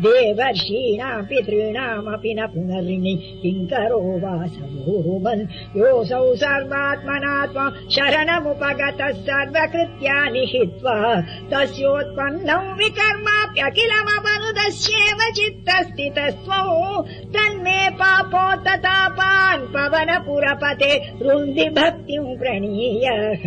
देवर्षीणाम् पितॄणामपि न पुनरिणि किङ्करो वा वासभूमन् योऽसौ सर्वात्मनात्म शरणमुपगतः सर्वकृत्यानि हित्वा तस्योत्पन्नम् विकर्माप्यखिलमवनुदस्येव चित्तस्थितस्त्वौ। तन्मे पापो ततापान् पवन पुरपते रुन्दि भक्तिम् प्रणीयः।